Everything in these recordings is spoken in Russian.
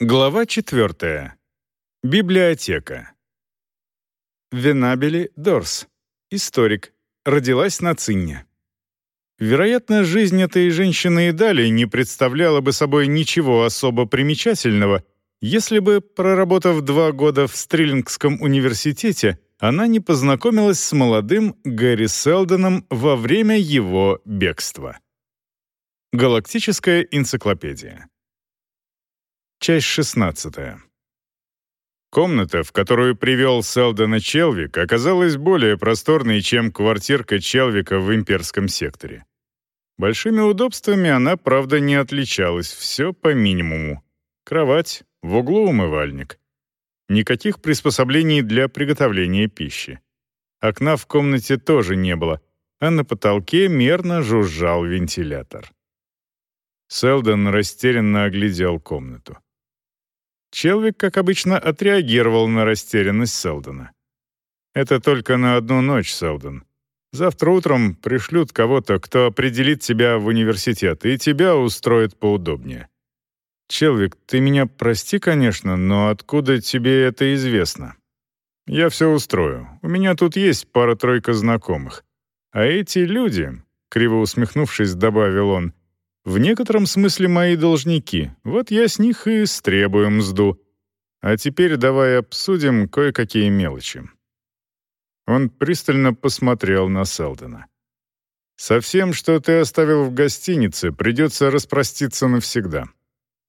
Глава 4. Библиотека. Венабели Дорс. Историк. Родилась на Цинне. Вероятно, жизнь этой женщины и далее не представляла бы собой ничего особо примечательного, если бы, проработав два года в Стрелингском университете, она не познакомилась с молодым Гэри Селдоном во время его бегства. Галактическая энциклопедия. Часть 16. Комната, в которую привел Селдона Челвик, оказалась более просторной, чем квартирка Челвика в имперском секторе. Большими удобствами она, правда, не отличалась, все по минимуму. Кровать, в углу умывальник. Никаких приспособлений для приготовления пищи. Окна в комнате тоже не было, а на потолке мерно жужжал вентилятор. Селдон растерянно оглядел комнату. Челвик, как обычно, отреагировал на растерянность Селдона. «Это только на одну ночь, Селдон. Завтра утром пришлют кого-то, кто определит тебя в университет, и тебя устроит поудобнее. Челвик, ты меня прости, конечно, но откуда тебе это известно? Я все устрою. У меня тут есть пара-тройка знакомых. А эти люди, криво усмехнувшись, добавил он, в некотором смысле мои должники. Вот я с них и стребую мзду. А теперь давай обсудим кое-какие мелочи». Он пристально посмотрел на Селдона. «Со всем, что ты оставил в гостинице, придется распроститься навсегда.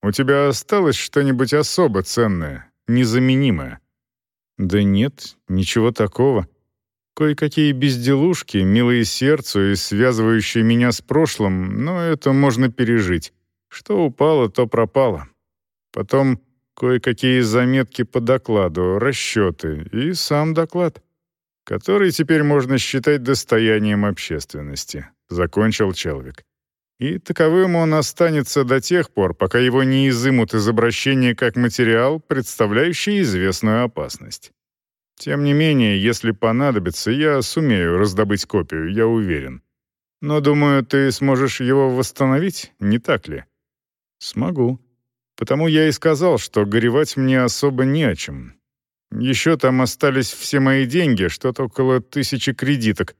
У тебя осталось что-нибудь особо ценное, незаменимое?» «Да нет, ничего такого. Кое-какие безделушки, милые сердцу и связывающие меня с прошлым, но это можно пережить. Что упало, то пропало. Потом кое-какие заметки по докладу, расчеты и сам доклад, который теперь можно считать достоянием общественности», — закончил Челвик. И таковым он останется до тех пор, пока его не изымут из обращения как материал, представляющий известную опасность. Тем не менее, если понадобится, я сумею раздобыть копию, я уверен. Но, думаю, ты сможешь его восстановить, не так ли? Смогу. Потому я и сказал, что горевать мне особо не о чем. Еще там остались все мои деньги, что-то около тысячи кредиток.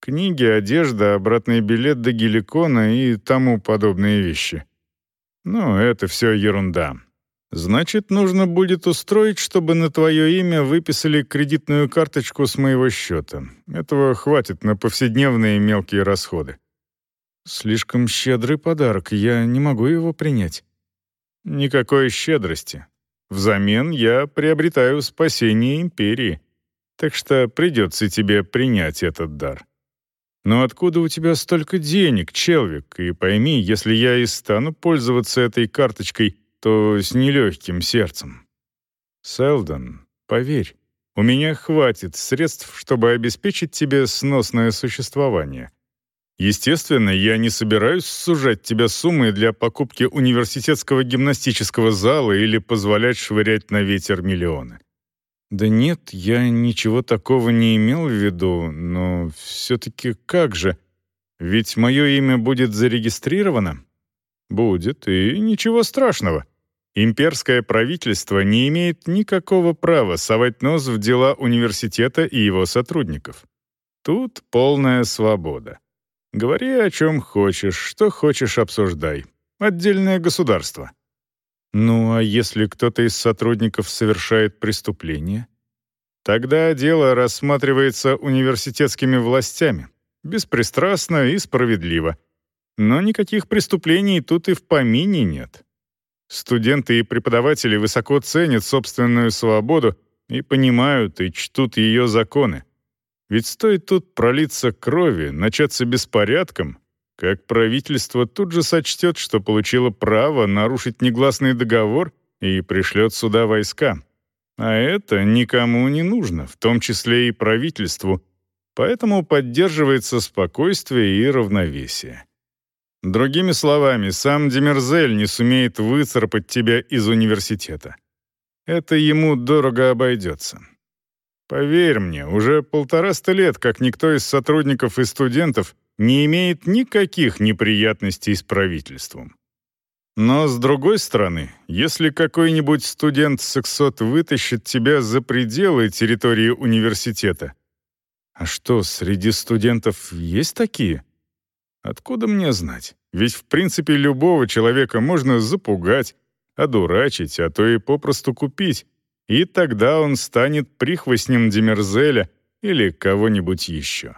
Книги, одежда, обратный билет до Геликона и тому подобные вещи. Ну, это все ерунда. Значит, нужно будет устроить, чтобы на твое имя выписали кредитную карточку с моего счета. Этого хватит на повседневные мелкие расходы. Слишком щедрый подарок, я не могу его принять. Никакой щедрости. Взамен я приобретаю спасение империи. Так что придется тебе принять этот дар. Но откуда у тебя столько денег, Челвик? И пойми, если я и стану пользоваться этой карточкой — то с нелегким сердцем. Селдон, поверь, у меня хватит средств, чтобы обеспечить тебе сносное существование. Естественно, я не собираюсь сужать тебя суммой для покупки университетского гимнастического зала или позволять швырять на ветер миллионы. Да нет, я ничего такого не имел в виду, но все-таки как же? Ведь мое имя будет зарегистрировано? Будет, и ничего страшного. Имперское правительство не имеет никакого права совать нос в дела университета и его сотрудников. Тут полная свобода. Говори о чем хочешь, что хочешь обсуждай. Отдельное государство. Ну а если кто-то из сотрудников совершает преступление? Тогда дело рассматривается университетскими властями, беспристрастно и справедливо. Но никаких преступлений тут и в помине нет. Студенты и преподаватели высоко ценят собственную свободу и понимают и чтут ее законы. Ведь стоит тут пролиться крови, начаться беспорядком, как правительство тут же сочтет, что получило право нарушить негласный договор и пришлет сюда войска. А это никому не нужно, в том числе и правительству, поэтому поддерживается спокойствие и равновесие. Другими словами, сам Демерзель не сумеет выцарапать тебя из университета. Это ему дорого обойдется. Поверь мне, уже полтораста лет, как никто из сотрудников и студентов не имеет никаких неприятностей с правительством. Но, с другой стороны, если какой-нибудь студент-сексот вытащит тебя за пределы территории университета... А что, среди студентов есть такие? Откуда мне знать? Ведь, в принципе, любого человека можно запугать, одурачить, а то и попросту купить, и тогда он станет прихвостнем Демерзеля или кого-нибудь еще.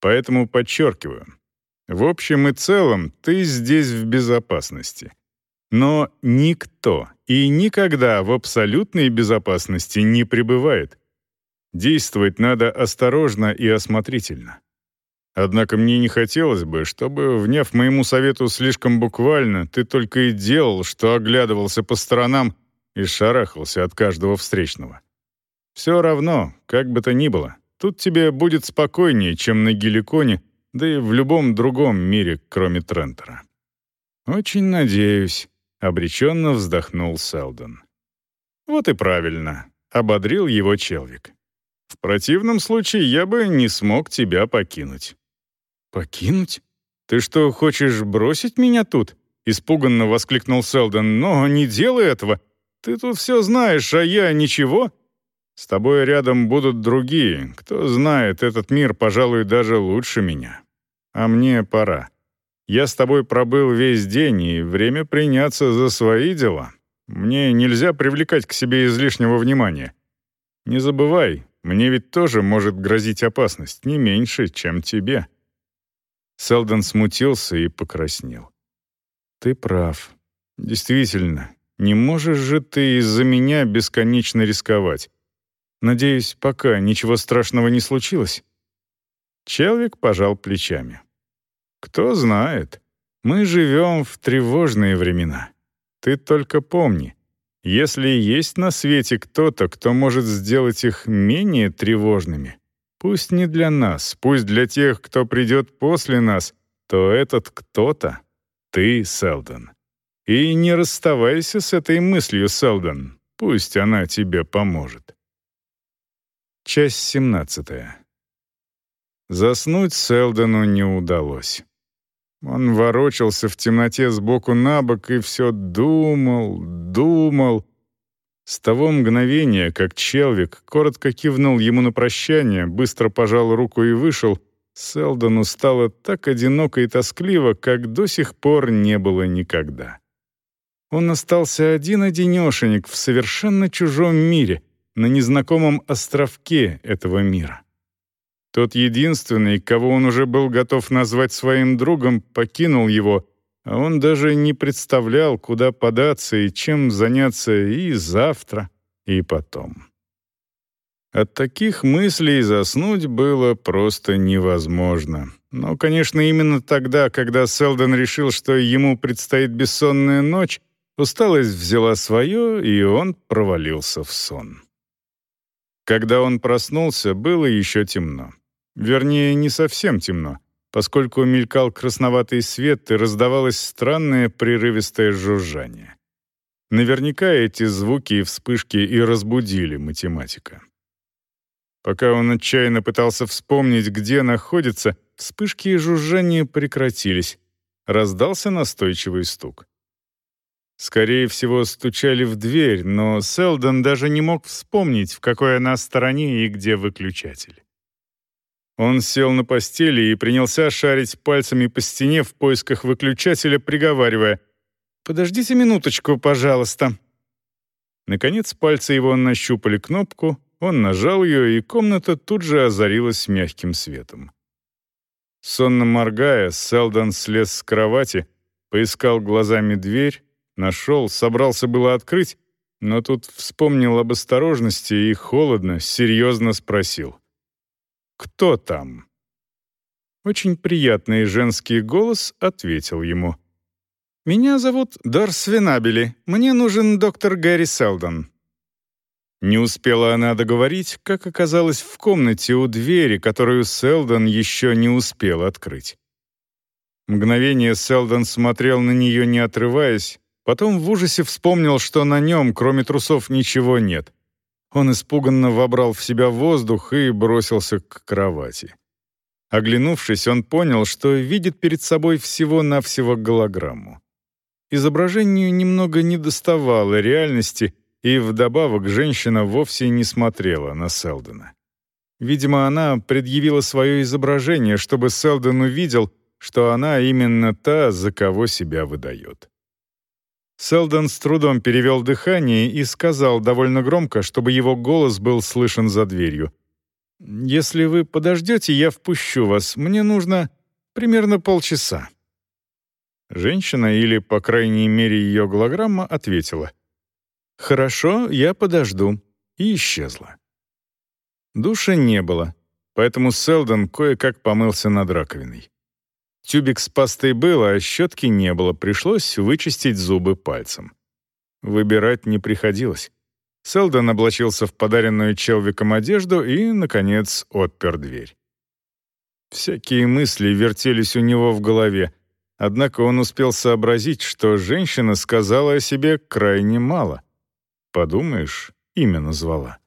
Поэтому подчеркиваю, в общем и целом ты здесь в безопасности. Но никто и никогда в абсолютной безопасности не пребывает. Действовать надо осторожно и осмотрительно. Однако мне не хотелось бы, чтобы, вняв моему совету слишком буквально, ты только и делал, что оглядывался по сторонам и шарахался от каждого встречного. Все равно, как бы то ни было, тут тебе будет спокойнее, чем на Геликоне, да и в любом другом мире, кроме Трентера. «Очень надеюсь», — обреченно вздохнул Селдон. «Вот и правильно», — ободрил его Челвик. «В противном случае я бы не смог тебя покинуть». «Покинуть? Ты что, хочешь бросить меня тут?» — испуганно воскликнул Селдон. «Но не делай этого. Ты тут все знаешь, а я ничего». «С тобой рядом будут другие. Кто знает, этот мир, пожалуй, даже лучше меня. А мне пора. Я с тобой пробыл весь день, и время приняться за свои дела. Мне нельзя привлекать к себе излишнего внимания. Не забывай, мне ведь тоже может грозить опасность, не меньше, чем тебе». Селдон смутился и покраснел. «Ты прав. Действительно, не можешь же ты из-за меня бесконечно рисковать. Надеюсь, пока ничего страшного не случилось?» Челвик пожал плечами. «Кто знает. Мы живем в тревожные времена. Ты только помни, если есть на свете кто-то, кто может сделать их менее тревожными, Пусть не для нас, пусть для тех, кто придет после нас, то этот кто-то — ты, Селдон. И не расставайся с этой мыслью, Селдон. Пусть она тебе поможет. Часть семнадцатая. Заснуть Селдону не удалось. Он ворочался в темноте сбоку на бок и все думал, думал, с того мгновения, как Челвик коротко кивнул ему на прощание, быстро пожал руку и вышел, Селдону стало так одиноко и тоскливо, как до сих пор не было никогда. Он остался один-одинешенек в совершенно чужом мире, на незнакомом островке этого мира. Тот единственный, кого он уже был готов назвать своим другом, покинул его, он даже не представлял, куда податься и чем заняться и завтра, и потом. От таких мыслей заснуть было просто невозможно. Но, конечно, именно тогда, когда Селдон решил, что ему предстоит бессонная ночь, усталость взяла свое, и он провалился в сон. Когда он проснулся, было еще темно. Вернее, не совсем темно поскольку мелькал красноватый свет и раздавалось странное прерывистое жужжание. Наверняка эти звуки и вспышки и разбудили математика. Пока он отчаянно пытался вспомнить, где находится, вспышки и жужжание прекратились. Раздался настойчивый стук. Скорее всего, стучали в дверь, но Селдон даже не мог вспомнить, в какой она стороне и где выключатель. Он сел на постели и принялся шарить пальцами по стене в поисках выключателя, приговаривая «Подождите минуточку, пожалуйста». Наконец пальцы его нащупали кнопку, он нажал ее, и комната тут же озарилась мягким светом. Сонно моргая, Селдон слез с кровати, поискал глазами дверь, нашел, собрался было открыть, но тут вспомнил об осторожности и холодно, серьезно спросил. «Кто там?» Очень приятный женский голос ответил ему. «Меня зовут Дарс Венабели. Мне нужен доктор Гэри Селдон». Не успела она договорить, как оказалась в комнате у двери, которую Селдон еще не успел открыть. Мгновение Селдон смотрел на нее, не отрываясь, потом в ужасе вспомнил, что на нем, кроме трусов, ничего нет. Он испуганно вобрал в себя воздух и бросился к кровати. Оглянувшись, он понял, что видит перед собой всего-навсего голограмму. Изображению немного недоставало реальности, и вдобавок женщина вовсе не смотрела на Селдона. Видимо, она предъявила свое изображение, чтобы Селдон увидел, что она именно та, за кого себя выдает. Селдон с трудом перевел дыхание и сказал довольно громко, чтобы его голос был слышен за дверью. «Если вы подождете, я впущу вас. Мне нужно примерно полчаса». Женщина, или, по крайней мере, ее голограмма, ответила. «Хорошо, я подожду», и исчезла. Душа не было, поэтому Селдон кое-как помылся над раковиной. Тюбик с пастой был, а щетки не было, пришлось вычистить зубы пальцем. Выбирать не приходилось. Селдон облачился в подаренную Челвиком одежду и, наконец, отпер дверь. Всякие мысли вертелись у него в голове, Однако он успел сообразить, что женщина сказала о себе крайне мало. Подумаешь, имя назвала.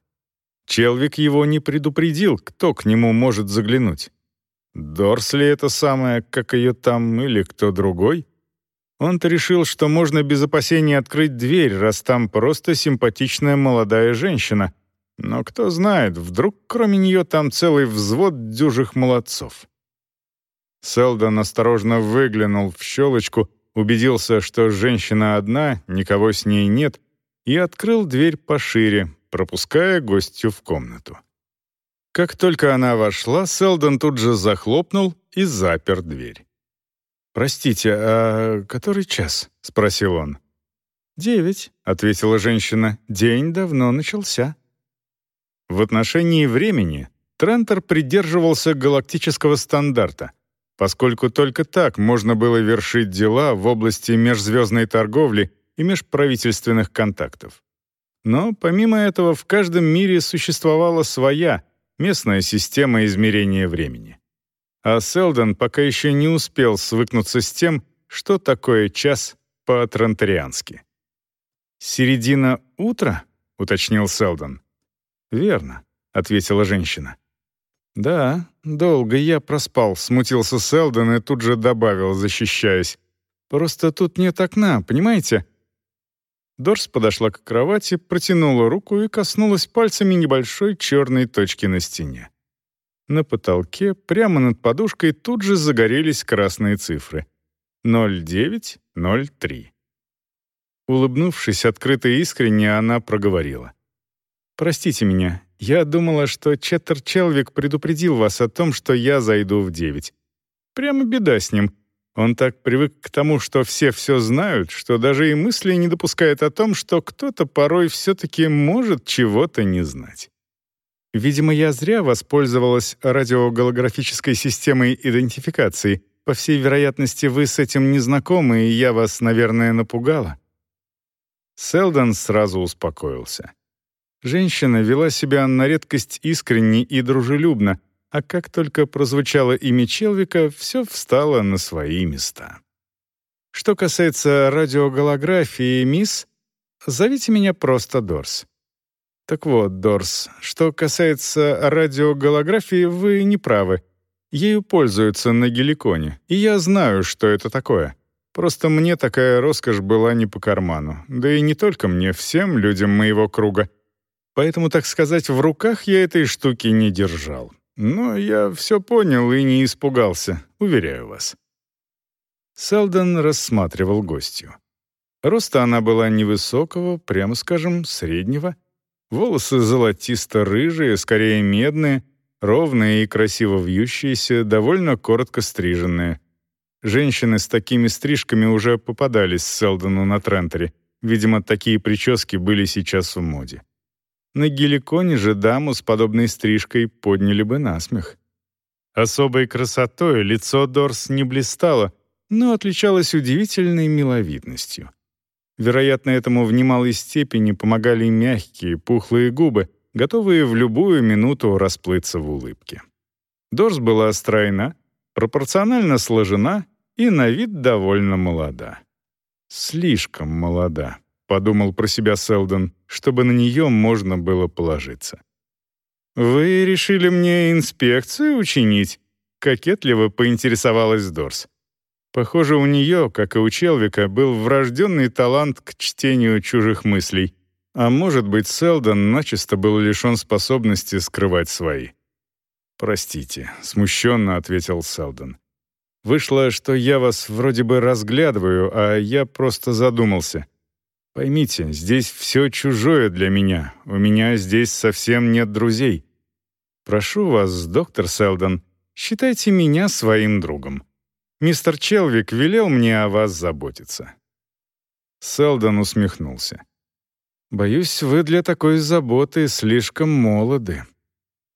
Челвик его не предупредил, кто к нему может заглянуть. Дорсли это самое, как ее там, или кто другой? Он-то решил, что можно без опасений открыть дверь, раз там просто симпатичная молодая женщина. Но кто знает, вдруг кроме нее там целый взвод дюжих молодцов. Селдон осторожно выглянул в щелочку, убедился, что женщина одна, никого с ней нет, и открыл дверь пошире, пропуская гостью в комнату. Как только она вошла, Селдон тут же захлопнул и запер дверь. «Простите, а который час?» — спросил он. «Девять», — ответила женщина. «День давно начался». В отношении времени Трентер придерживался галактического стандарта — поскольку только так можно было вершить дела в области межзвездной торговли и межправительственных контактов. Но помимо этого в каждом мире существовала своя, местная система измерения времени. А Селдон пока еще не успел свыкнуться с тем, что такое час по-трантариански. «Середина утра?» — уточнил Селдон. «Верно», — ответила женщина. «Да, долго я проспал», — смутился Селдон и тут же добавил, защищаясь. «Просто тут нет окна, понимаете?» Дорс подошла к кровати, протянула руку и коснулась пальцами небольшой черной точки на стене. На потолке, прямо над подушкой, тут же загорелись красные цифры. 0903. Улыбнувшись открыто и искренне, она проговорила. «Простите меня, я думала, что Четтер Челвик предупредил вас о том, что я зайду в девять. Прямо беда с ним. Он так привык к тому, что все все знают, что даже и мысли не допускает о том, что кто-то порой все-таки может чего-то не знать. Видимо, я зря воспользовалась радиоголографической системой идентификации. По всей вероятности, вы с этим не знакомы, и я вас, наверное, напугала». Селдон сразу успокоился. Женщина вела себя на редкость искренне и дружелюбно, а как только прозвучало имя Челвика, все встало на свои места. Что касается радиоголографии, мисс, зовите меня просто Дорс. Так вот, Дорс, что касается радиоголографии, вы не правы. Ею пользуются на геликоне, и я знаю, что это такое. Просто мне такая роскошь была не по карману. Да и не только мне, всем людям моего круга — Поэтому, так сказать, в руках я этой штуки не держал. Но я все понял и не испугался, уверяю вас. Селдон рассматривал гостью. Роста она была невысокого, прямо скажем, среднего. Волосы золотисто-рыжие, скорее медные, ровные и красиво вьющиеся, довольно коротко стриженные. Женщины с такими стрижками уже попадались Селдону на Трентере. Видимо, такие прически были сейчас в моде. На геликоне же даму с подобной стрижкой подняли бы на смех. Особой красотой лицо Дорс не блистало, но отличалось удивительной миловидностью. Вероятно, этому в немалой степени помогали мягкие, пухлые губы, готовые в любую минуту расплыться в улыбке. Дорс была стройна, пропорционально сложена и на вид довольно молода. Слишком молода. — подумал про себя Селдон, чтобы на нее можно было положиться. «Вы решили мне инспекцию учинить?» — кокетливо поинтересовалась Дорс. Похоже, у нее, как и у Челвика, был врожденный талант к чтению чужих мыслей. А может быть, Селдон начисто был лишен способности скрывать свои. «Простите», — смущенно ответил Селдон. «Вышло, что я вас вроде бы разглядываю, а я просто задумался. Поймите, здесь все чужое для меня. У меня здесь совсем нет друзей. Прошу вас, доктор Селдон, считайте меня своим другом. Мистер Челвик велел мне о вас заботиться». Селдон усмехнулся. «Боюсь, вы для такой заботы слишком молоды.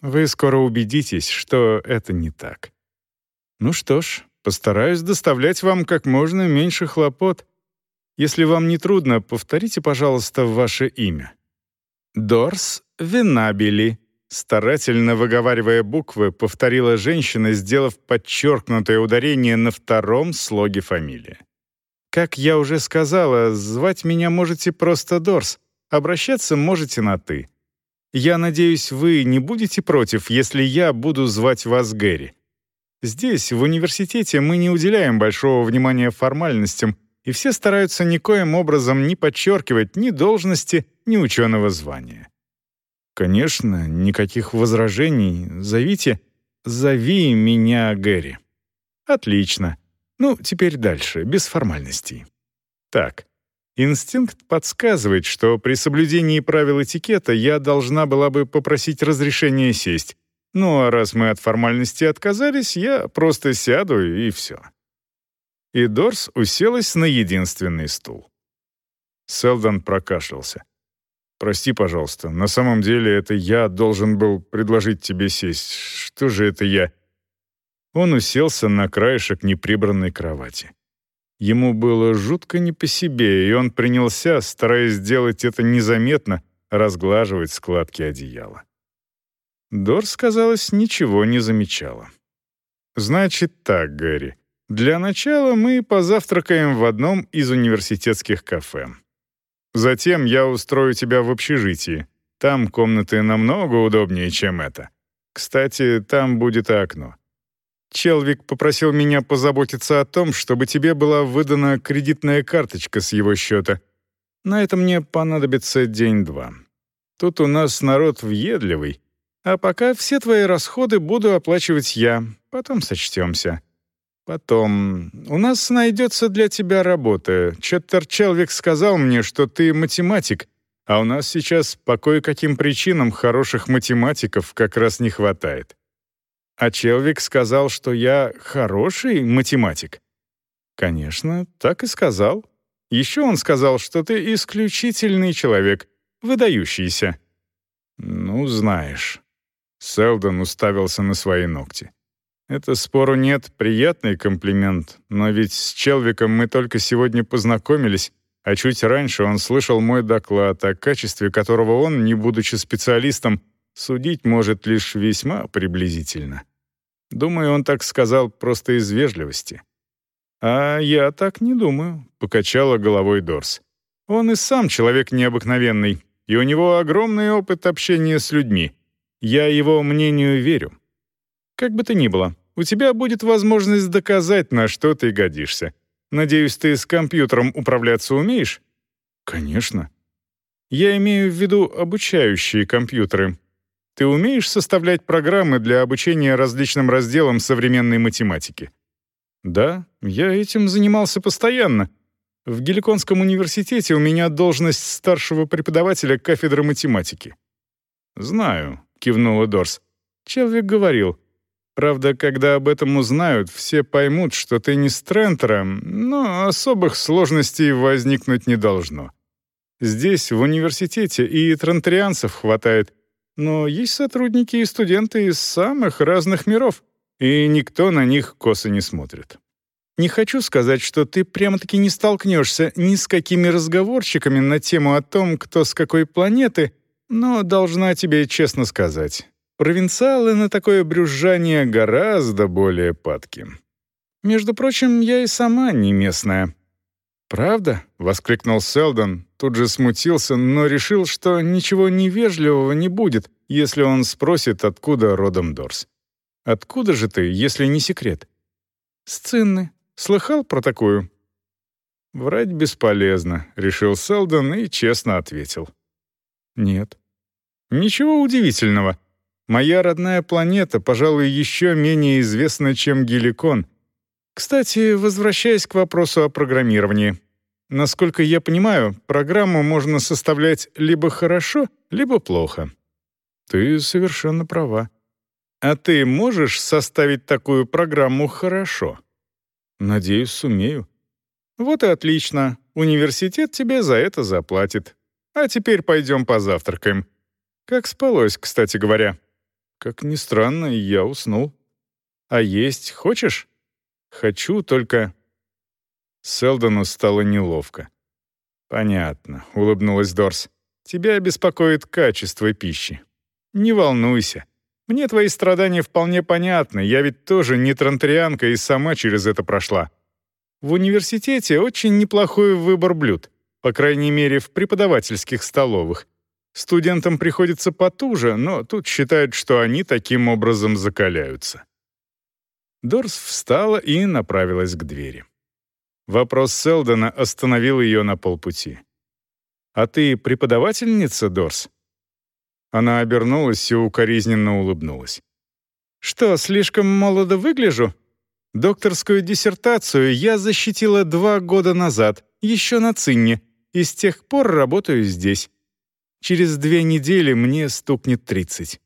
Вы скоро убедитесь, что это не так. Ну что ж, постараюсь доставлять вам как можно меньше хлопот. Если вам не трудно, повторите, пожалуйста, ваше имя. Дорс Винабели. Старательно выговаривая буквы, повторила женщина, сделав подчеркнутое ударение на втором слоге фамилии. «Как я уже сказала, звать меня можете просто Дорс, обращаться можете на «ты». Я надеюсь, вы не будете против, если я буду звать вас Гэри. Здесь, в университете, мы не уделяем большого внимания формальностям, и все стараются никоим образом не подчеркивать ни должности, ни ученого звания. Конечно, никаких возражений. Зовите, зови меня Гэри. Отлично. Ну, теперь дальше, без формальностей. Так, Инстинкт подсказывает, что при соблюдении правил этикета я должна была бы попросить разрешения сесть. Ну а раз мы от формальности отказались, я просто сяду и все. И Дорс уселась на единственный стул. Селдон прокашлялся. «Прости, пожалуйста, на самом деле это я должен был предложить тебе сесть. Что же это я?» Он уселся на краешек неприбранной кровати. Ему было жутко не по себе, и он принялся, стараясь сделать это незаметно, разглаживать складки одеяла. Дорс, казалось, ничего не замечала. «Значит так, Гэри. Для начала мы позавтракаем в одном из университетских кафе. Затем я устрою тебя в общежитии. Там комнаты намного удобнее, чем это. Кстати, там будет окно. Челвик попросил меня позаботиться о том, чтобы тебе была выдана кредитная карточка с его счета. На это мне понадобится день-два. Тут у нас народ въедливый. А пока все твои расходы буду оплачивать я, потом сочтемся. Потом, у нас найдется для тебя работа. Четтер Челвик сказал мне, что ты математик, а у нас сейчас по кое-каким причинам хороших математиков как раз не хватает. А Челвик сказал, что я хороший математик. Конечно, так и сказал. Еще он сказал, что ты исключительный человек, выдающийся. Ну, знаешь. Селдон уставился на свои ногти. Это спору нет, приятный комплимент, но ведь с Челвиком мы только сегодня познакомились, а чуть раньше он слышал мой доклад, о качестве которого он, не будучи специалистом, судить может лишь весьма приблизительно. Думаю, он так сказал просто из вежливости. «А я так не думаю», — покачала головой Дорс. «Он и сам человек необыкновенный, и у него огромный опыт общения с людьми. Я его мнению верю. Как бы то ни было, у тебя будет возможность доказать, на что ты годишься. Надеюсь, ты с компьютером управляться умеешь?» «Конечно». «Я имею в виду обучающие компьютеры. Ты умеешь составлять программы для обучения различным разделам современной математики?» «Да, я этим занимался постоянно. В Геликонском университете у меня должность старшего преподавателя кафедры математики». «Знаю», — кивнула Дорс. «Человек говорил. Правда, когда об этом узнают, все поймут, что ты не с но особых сложностей возникнуть не должно. Здесь, в университете, и трентерианцев хватает, но есть сотрудники и студенты из самых разных миров, и никто на них косо не смотрит. Не хочу сказать, что ты прямо-таки не столкнешься ни с какими разговорчиками на тему о том, кто с какой планеты, но должна тебе честно сказать, провинциалы на такое брюзжание гораздо более падки. Между прочим, я и сама не местная. «Правда?» — воскликнул Селдон, тут же смутился, но решил, что ничего невежливого не будет, если он спросит, откуда родом Дорс. «Откуда же ты, если не секрет?» «С Слыхал про такую?» «Врать бесполезно», — решил Селдон и честно ответил. «Нет». «Ничего удивительного. Моя родная планета, пожалуй, еще менее известна, чем Геликон. Кстати, возвращаясь к вопросу о программировании. Насколько я понимаю, программу можно составлять либо хорошо, либо плохо. Ты совершенно права. А ты можешь составить такую программу хорошо? Надеюсь, сумею. Вот и отлично. Университет тебе за это заплатит. А теперь пойдем позавтракаем. Как спалось, кстати говоря? Как ни странно, я уснул. А есть хочешь? Хочу, только Селдону стало неловко. «Понятно», — улыбнулась Дорс. «Тебя беспокоит качество пищи. Не волнуйся. Мне твои страдания вполне понятны. Я ведь тоже не транторианка и сама через это прошла. В университете очень неплохой выбор блюд, по крайней мере, в преподавательских столовых. Студентам приходится потуже, но тут считают, что они таким образом закаляются». Дорс встала и направилась к двери. Вопрос Селдона остановил ее на полпути. «А ты преподавательница, Дорс?» Она обернулась и укоризненно улыбнулась. «Что, слишком молодо выгляжу? Докторскую диссертацию я защитила два года назад, еще на Цинне, и с тех пор работаю здесь. Через две недели мне стукнет тридцать».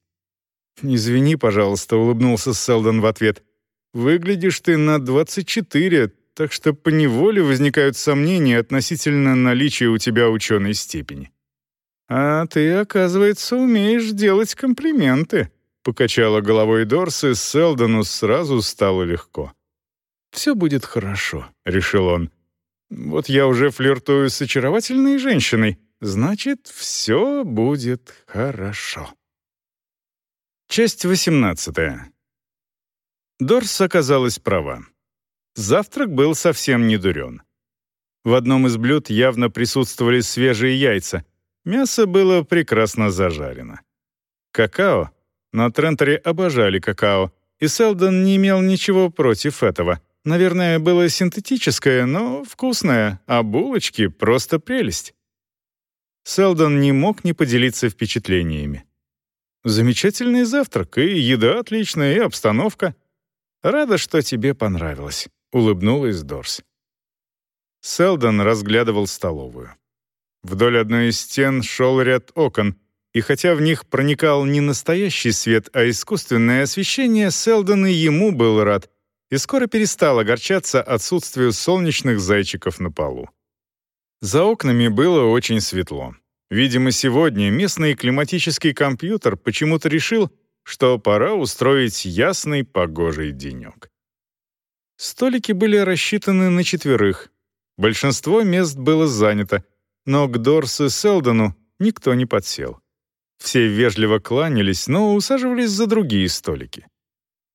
«Извини, пожалуйста», — улыбнулся Селдон в ответ. «Выглядишь ты на двадцать четыре, так что поневоле возникают сомнения относительно наличия у тебя ученой степени. «А ты, оказывается, умеешь делать комплименты», — покачала головой Дорс, и Селдону сразу стало легко. «Все будет хорошо», — решил он. «Вот я уже флиртую с очаровательной женщиной, значит, все будет хорошо». Часть восемнадцатая. Дорс оказалась права. Завтрак был совсем не дурен. В одном из блюд явно присутствовали свежие яйца. Мясо было прекрасно зажарено. Какао. На Тренторе обожали какао, и Селдон не имел ничего против этого. Наверное, было синтетическое, но вкусное, а булочки — просто прелесть. Селдон не мог не поделиться впечатлениями. Замечательный завтрак, и еда отличная, и обстановка. Рада, что тебе понравилось. — улыбнулась Дорс. Селдон разглядывал столовую. Вдоль одной из стен шел ряд окон, и хотя в них проникал не настоящий свет, а искусственное освещение, Селдон и ему был рад, и скоро перестал огорчаться отсутствию солнечных зайчиков на полу. За окнами было очень светло. Видимо, сегодня местный климатический компьютер почему-то решил, что пора устроить ясный погожий денек. Столики были рассчитаны на четверых. Большинство мест было занято, но к Дорсу Селдону никто не подсел. Все вежливо кланялись, но усаживались за другие столики.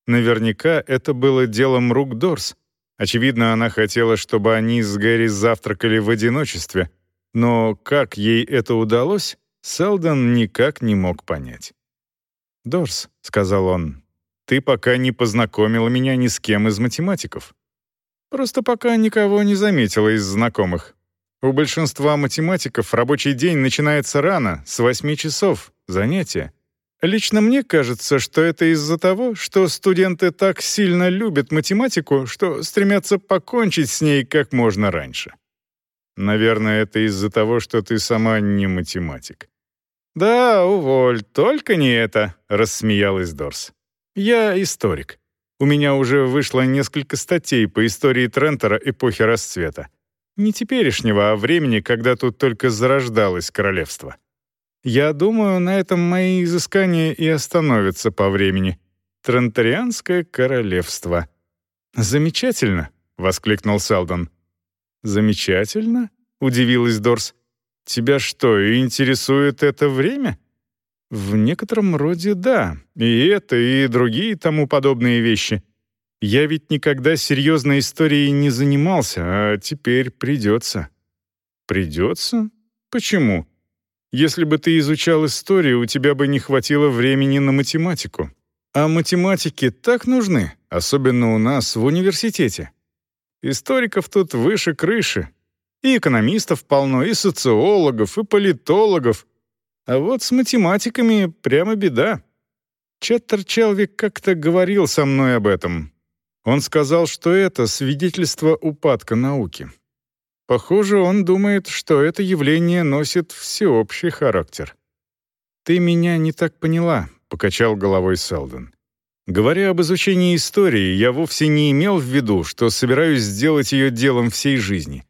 Наверняка это было делом рук Дорс. Очевидно, она хотела, чтобы они с Гэри завтракали в одиночестве, но как ей это удалось, Селдон никак не мог понять. «Дорс», — сказал он, ты пока не познакомила меня ни с кем из математиков. Просто пока никого не заметила из знакомых. У большинства математиков рабочий день начинается рано, с 8 часов, занятия. Лично мне кажется, что это из-за того, что студенты так сильно любят математику, что стремятся покончить с ней как можно раньше. Наверное, это из-за того, что ты сама не математик. «Да, уволь, только не это», — рассмеялась Дорс. Я историк. У меня уже вышло несколько статей по истории Трентера эпохи расцвета. Не теперешнего, а времени, когда тут только зарождалось королевство. Я думаю, на этом мои изыскания и остановятся по времени. Трентарианское королевство. «Замечательно!» — воскликнул Селдон. «Замечательно?» — удивилась Дорс. «Тебя что, интересует это время?» В некотором роде да. И это, и другие тому подобные вещи. Я ведь никогда серьезной историей не занимался, а теперь придется. Придется? Почему? Если бы ты изучал историю, у тебя бы не хватило времени на математику. А математики так нужны, особенно у нас в университете. Историков тут выше крыши. И экономистов полно, и социологов, и политологов. А вот с математиками прямо беда. Четтер Челвик как-то говорил со мной об этом. Он сказал, что это свидетельство упадка науки. Похоже, он думает, что это явление носит всеобщий характер. «Ты меня не так поняла», — покачал головой Селдон. «Говоря об изучении истории, я вовсе не имел в виду, что собираюсь сделать ее делом всей жизни.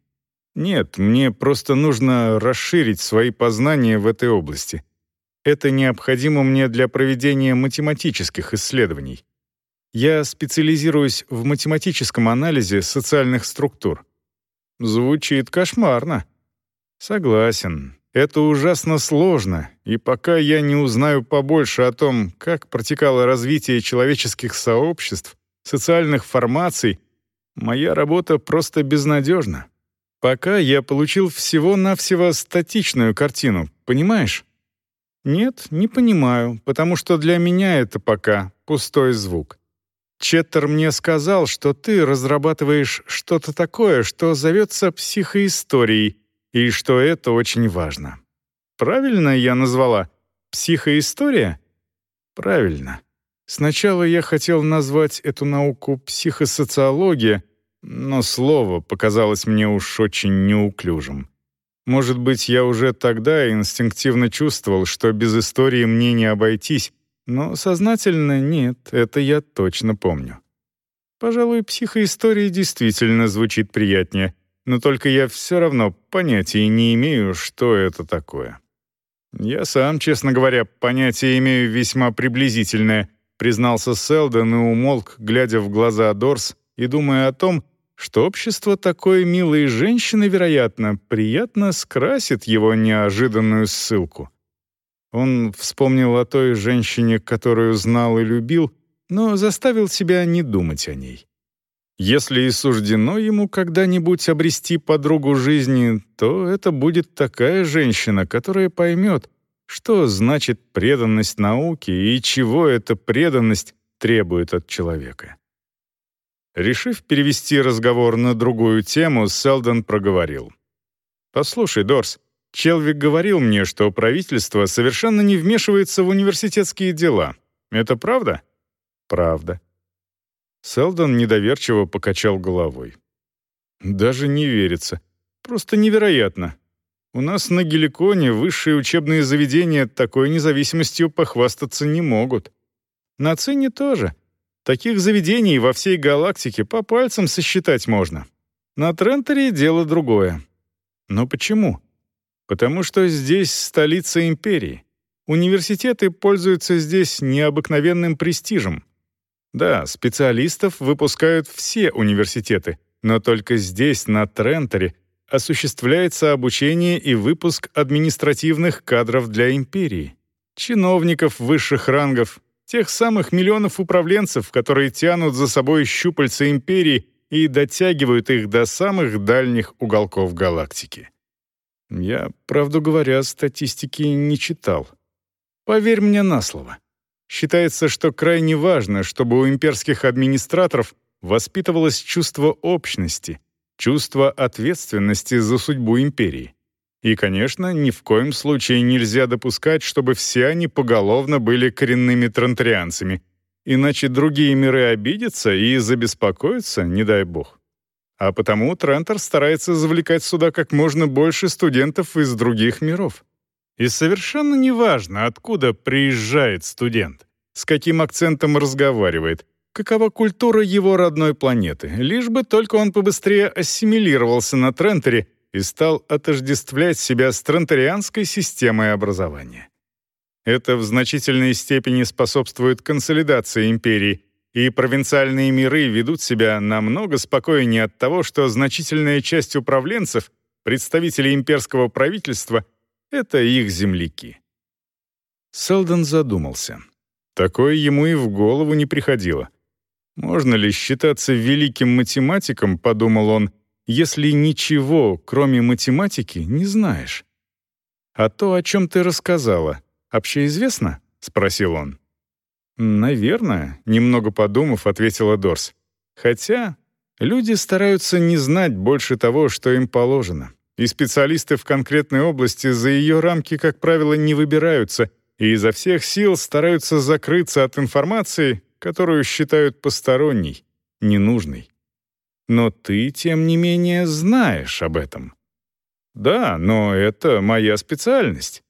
Нет, мне просто нужно расширить свои познания в этой области. Это необходимо мне для проведения математических исследований. Я специализируюсь в математическом анализе социальных структур. Звучит кошмарно. Согласен. Это ужасно сложно, и пока я не узнаю побольше о том, как протекало развитие человеческих сообществ, социальных формаций, моя работа просто безнадежна. Пока я получил всего-навсего статичную картину, понимаешь? Нет, не понимаю, потому что для меня это пока пустой звук. Четтер мне сказал, что ты разрабатываешь что-то такое, что зовется психоисторией, и что это очень важно. Правильно я назвала? Психоистория? Правильно. Сначала я хотел назвать эту науку психосоциология, но слово показалось мне уж очень неуклюжим. Может быть, я уже тогда инстинктивно чувствовал, что без истории мне не обойтись, но сознательно нет, это я точно помню. Пожалуй, психоистория действительно звучит приятнее, но только я все равно понятия не имею, что это такое. Я сам, честно говоря, понятие имею весьма приблизительное, признался Селдон и умолк, глядя в глаза Дорс и думая о том, что общество такой милой женщины, вероятно, приятно скрасит его неожиданную ссылку. Он вспомнил о той женщине, которую знал и любил, но заставил себя не думать о ней. Если и суждено ему когда-нибудь обрести подругу жизни, то это будет такая женщина, которая поймет, что значит преданность науке и чего эта преданность требует от человека. Решив перевести разговор на другую тему, Селдон проговорил. «Послушай, Дорс, Челвик говорил мне, что правительство совершенно не вмешивается в университетские дела. Это правда? Правда. Селдон недоверчиво покачал головой. Даже не верится. Просто невероятно. У нас на Геликоне высшие учебные заведения такой независимостью похвастаться не могут. На Цине тоже. Таких заведений во всей галактике по пальцам сосчитать можно. На Трентере дело другое. Но почему? Потому что здесь столица империи. Университеты пользуются здесь необыкновенным престижем. Да, специалистов выпускают все университеты, но только здесь, на Тренторе, осуществляется обучение и выпуск административных кадров для империи. Чиновников высших рангов, тех самых миллионов управленцев, которые тянут за собой щупальца империи и дотягивают их до самых дальних уголков галактики. Я, правду говоря, статистики не читал. Поверь мне на слово. Считается, что крайне важно, чтобы у имперских администраторов воспитывалось чувство общности, чувство ответственности за судьбу империи. И, конечно, ни в коем случае нельзя допускать, чтобы все они поголовно были коренными транторианцами, иначе другие миры обидятся и забеспокоятся, не дай бог. А потому Трентер старается завлекать сюда как можно больше студентов из других миров. И совершенно неважно, откуда приезжает студент, с каким акцентом разговаривает, какова культура его родной планеты, лишь бы только он побыстрее ассимилировался на Трентере и стал отождествлять себя с трентерианской системой образования. Это в значительной степени способствует консолидации империи – и провинциальные миры ведут себя намного спокойнее от того, что значительная часть управленцев, представителей имперского правительства, это их земляки. Селдон задумался. Такое ему и в голову не приходило. Можно ли считаться великим математиком, подумал он, если ничего, кроме математики, не знаешь? А то, о чем ты рассказала, общеизвестно? спросил он. «Наверное», — немного подумав, ответила Дорс. «Хотя Люди стараются не знать больше того, что им положено, и специалисты в конкретной области за ее рамки, как правило, не выбираются и изо всех сил стараются закрыться от информации, которую считают посторонней, ненужной. Но ты, тем не менее, знаешь об этом. Да, но это моя специальность.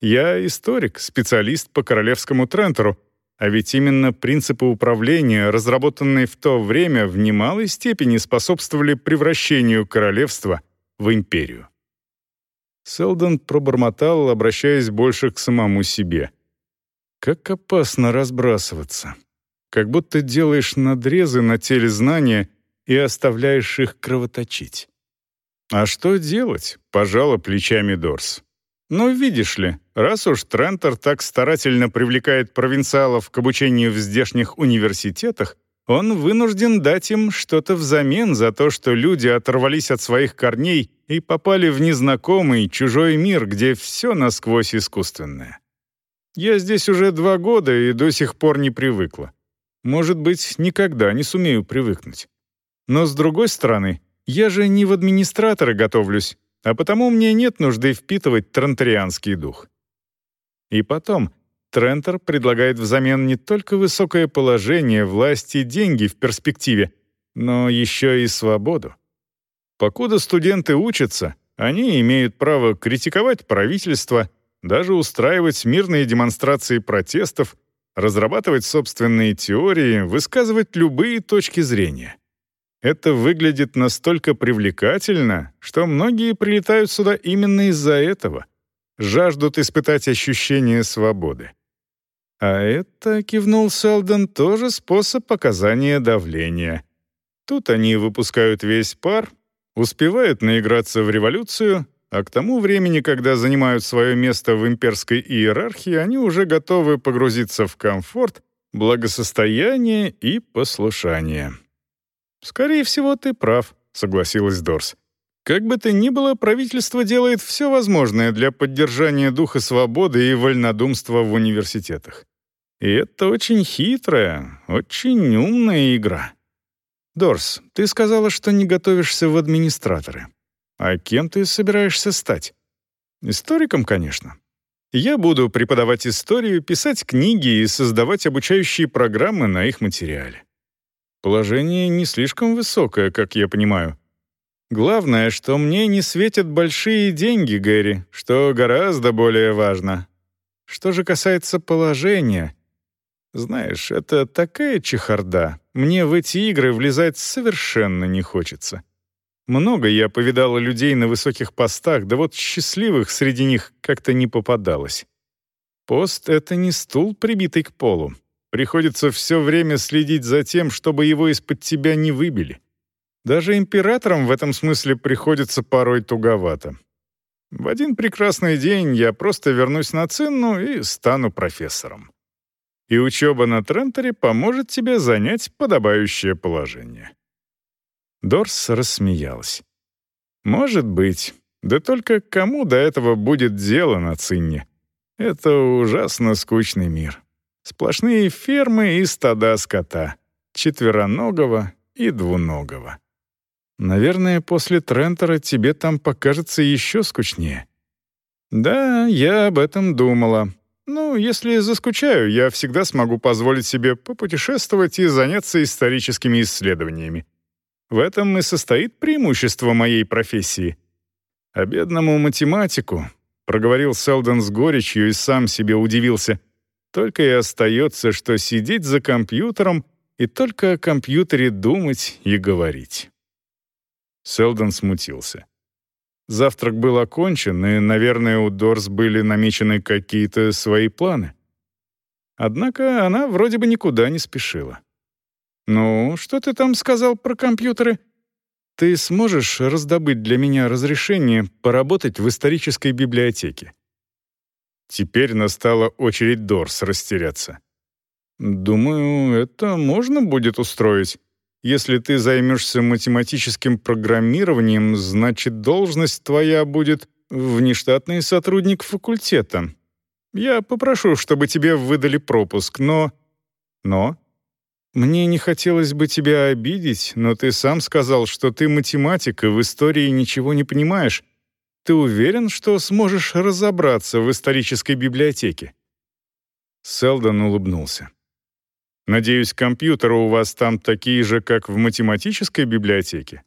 Я историк, специалист по королевскому Трентеру, а ведь именно принципы управления, разработанные в то время, в немалой степени способствовали превращению королевства в империю. Селдон пробормотал, обращаясь больше к самому себе. «Как опасно разбрасываться. Как будто делаешь надрезы на теле знания и оставляешь их кровоточить». «А что делать?» — пожала плечами Дорс. «Ну, видишь ли, раз уж Трентер так старательно привлекает провинциалов к обучению в здешних университетах, он вынужден дать им что-то взамен за то, что люди оторвались от своих корней и попали в незнакомый, чужой мир, где все насквозь искусственное. Я здесь уже два года и до сих пор не привыкла. Может быть, никогда не сумею привыкнуть. Но с другой стороны, я же не в администраторы готовлюсь, а потому мне нет нужды впитывать трентарианский дух. И потом, Трентер предлагает взамен не только высокое положение, власть и деньги в перспективе, но еще и свободу. Покуда студенты учатся, они имеют право критиковать правительство, даже устраивать мирные демонстрации протестов, разрабатывать собственные теории, высказывать любые точки зрения. Это выглядит настолько привлекательно, что многие прилетают сюда именно из-за этого. Жаждут испытать ощущение свободы. А это, кивнул Селдон, тоже способ оказания давления. Тут они выпускают весь пар, успевают наиграться в революцию, а к тому времени, когда занимают свое место в имперской иерархии, они уже готовы погрузиться в комфорт, благосостояние и послушание. «Скорее всего, ты прав», — согласилась Дорс. «Как бы то ни было, правительство делает все возможное для поддержания духа свободы и вольнодумства в университетах. И это очень хитрая, очень умная игра. Дорс, ты сказала, что не готовишься в администраторы. А кем ты собираешься стать? Историком, конечно. Я буду преподавать историю, писать книги и создавать обучающие программы на их материале. Положение не слишком высокое, как я понимаю. Главное, что мне не светят большие деньги, Гэри, что гораздо более важно. Что же касается положения, знаешь, это такая чехарда. Мне в эти игры влезать совершенно не хочется. Много я повидала людей на высоких постах, да вот счастливых среди них как-то не попадалось. Пост — это не стул, прибитый к полу. Приходится все время следить за тем, чтобы его из-под тебя не выбили. Даже императорам в этом смысле приходится порой туговато. В один прекрасный день я просто вернусь на Цинну и стану профессором и учеба на Трентере поможет тебе занять подобающее положение». Дорс рассмеялась. «Может быть. Да только кому до этого будет дело на Цинне? Это ужасно скучный мир. Сплошные фермы и стада скота, четвероногого и двуногого. Наверное, после Трентера тебе там покажется еще скучнее». «Да, я об этом думала», ну, если заскучаю, я всегда смогу позволить себе попутешествовать и заняться историческими исследованиями. В этом и состоит преимущество моей профессии. А бедному математику, проговорил Селдон с горечью и сам себе удивился, только и остается, что сидеть за компьютером и только о компьютере думать и говорить. Селдон смутился. Завтрак был окончен, и, наверное, у Дорс были намечены какие-то свои планы. Однако она вроде бы никуда не спешила. «Ну, что ты там сказал про компьютеры? Ты сможешь раздобыть для меня разрешение поработать в исторической библиотеке?» Теперь настала очередь Дорс растеряться. «Думаю, это можно будет устроить. Если ты займешься математическим программированием, значит, должность твоя будет внештатный сотрудник факультета. Я попрошу, чтобы тебе выдали пропуск, но... Но? Мне не хотелось бы тебя обидеть, но ты сам сказал, что ты математик и в истории ничего не понимаешь. Ты уверен, что сможешь разобраться в исторической библиотеке?» Селдон улыбнулся. «Надеюсь, компьютеры у вас там такие же, как в математической библиотеке?»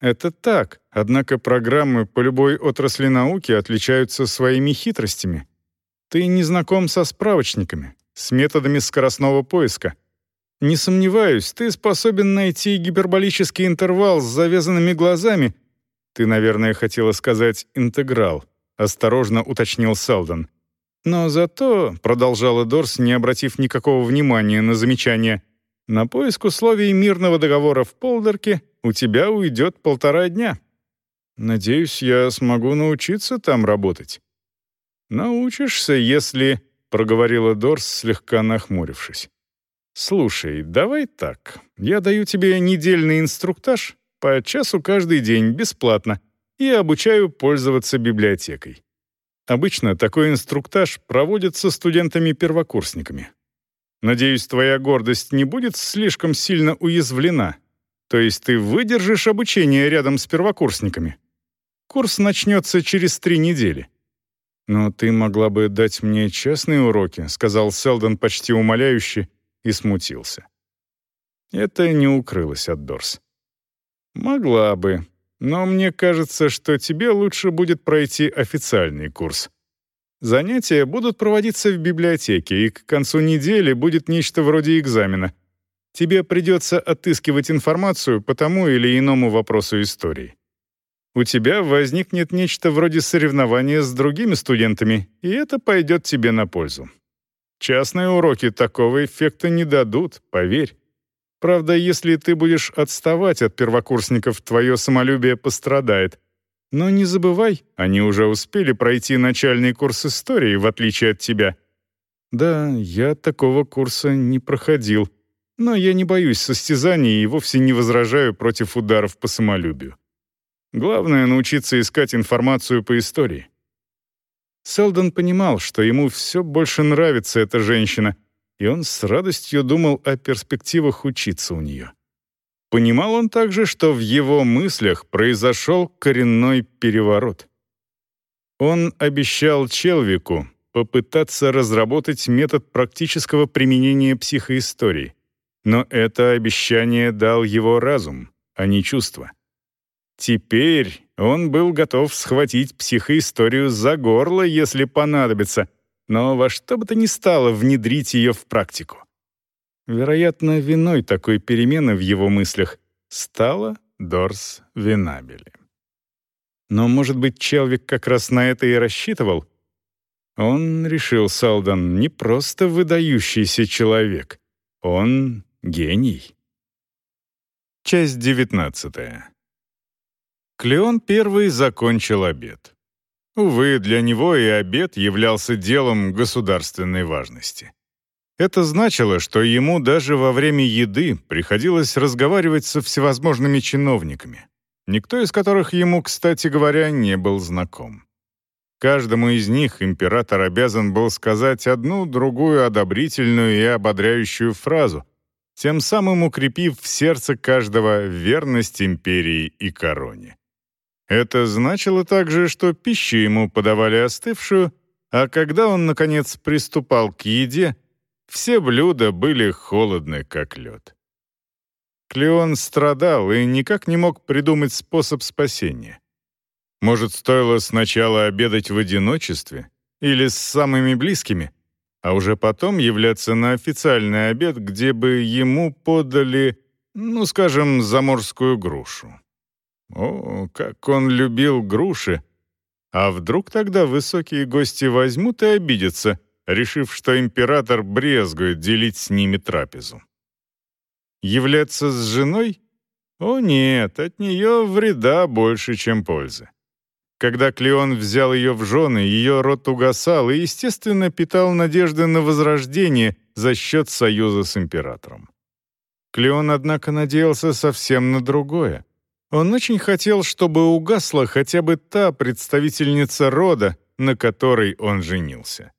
«Это так, однако программы по любой отрасли науки отличаются своими хитростями. Ты не знаком со справочниками, с методами скоростного поиска». Не сомневаюсь, ты способен найти гиперболический интервал с завязанными глазами. Ты, наверное, хотела сказать «интеграл», — осторожно уточнил Селдон. Но зато, — продолжала Дорс, не обратив никакого внимания на замечание, на поиск условий мирного договора в Полдерке у тебя уйдет полтора дня. Надеюсь, я смогу научиться там работать. Научишься, если, — проговорила Дорс, слегка нахмурившись. «Слушай, давай так. Я даю тебе недельный инструктаж по часу каждый день бесплатно и обучаю пользоваться библиотекой. Обычно такой инструктаж проводится студентами-первокурсниками. Надеюсь, твоя гордость не будет слишком сильно уязвлена. То есть ты выдержишь обучение рядом с первокурсниками. Курс начнется через три недели. «Но ты могла бы дать мне частные уроки», — сказал Селдон почти умоляюще, и смутился. Это не укрылось от Дорс. «Могла бы, но мне кажется, что тебе лучше будет пройти официальный курс. Занятия будут проводиться в библиотеке, и к концу недели будет нечто вроде экзамена. Тебе придется отыскивать информацию по тому или иному вопросу истории. У тебя возникнет нечто вроде соревнования с другими студентами, и это пойдет тебе на пользу. Частные уроки такого эффекта не дадут, поверь. Правда, если ты будешь отставать от первокурсников, твое самолюбие пострадает. Но не забывай, они уже успели пройти начальный курс истории, в отличие от тебя. Да, я такого курса не проходил, но я не боюсь состязаний и вовсе не возражаю против ударов по самолюбию. Главное — научиться искать информацию по истории. Селдон понимал, что ему все больше нравится эта женщина, и он с радостью думал о перспективах учиться у нее. Понимал он также, что в его мыслях произошел коренной переворот. Он обещал Челвику попытаться разработать метод практического применения психоистории, но это обещание дал его разум, а не чувство. Теперь он был готов схватить психоисторию за горло, если понадобится, но во что бы то ни стало внедрить ее в практику. Вероятно, виной такой перемены в его мыслях стала Дорс Винабели. Но, может быть, Челвик как раз на это и рассчитывал? Он, решил Салдан, не просто выдающийся человек. Он гений. Часть девятнадцатая. Клеон первый закончил обед. Увы, для него и обед являлся делом государственной важности. Это значило, что ему даже во время еды приходилось разговаривать со всевозможными чиновниками, никто из которых ему, кстати говоря, не был знаком. Каждому из них император обязан был сказать одну, другую одобрительную и ободряющую фразу, тем самым укрепив в сердце каждого верность империи и короне. Это значило также, что пищу ему подавали остывшую, а когда он, наконец, приступал к еде, все блюда были холодны, как лед. Клеон страдал и никак не мог придумать способ спасения. Может, стоило сначала обедать в одиночестве или с самыми близкими, а уже потом являться на официальный обед, где бы ему подали, ну, скажем, заморскую грушу. О, как он любил груши! А вдруг тогда высокие гости возьмут и обидятся, решив, что император брезгует делить с ними трапезу? Являться с женой? О нет, от нее вреда больше, чем пользы. Когда Клеон взял ее в жены, ее род угасал и, естественно, питал надежды на возрождение за счет союза с императором. Клеон, однако, надеялся совсем на другое. Он очень хотел, чтобы угасла хотя бы та представительница рода, на которой он женился.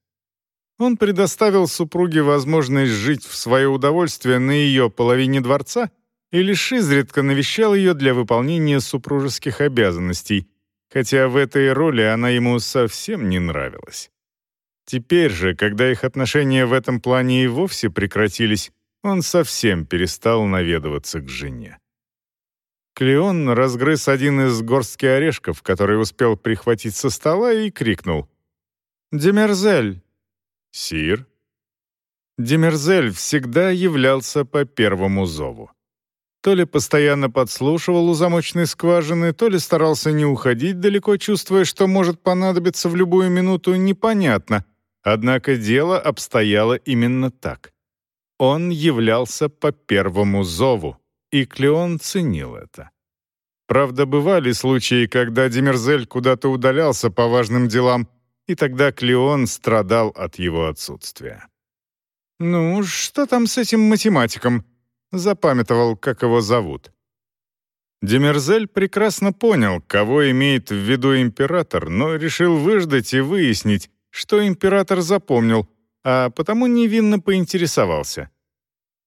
Он предоставил супруге возможность жить в свое удовольствие на ее половине дворца и лишь изредка навещал ее для выполнения супружеских обязанностей, хотя в этой роли она ему совсем не нравилась. Теперь же, когда их отношения в этом плане и вовсе прекратились, он совсем перестал наведываться к жене. Клеон разгрыз один из горстки орешков, который успел прихватить со стола, и крикнул. «Демерзель!» «Сир?» Демерзель всегда являлся по первому зову. То ли постоянно подслушивал у замочной скважины, то ли старался не уходить далеко, чувствуя, что может понадобиться в любую минуту, непонятно. Однако дело обстояло именно так. Он являлся по первому зову, и Клеон ценил это. Правда, бывали случаи, когда Демерзель куда-то удалялся по важным делам, и тогда Клеон страдал от его отсутствия. «Ну, что там с этим математиком?» Запамятовал, как его зовут. Демерзель прекрасно понял, кого имеет в виду император, но решил выждать и выяснить, что император запомнил, а потому невинно поинтересовался.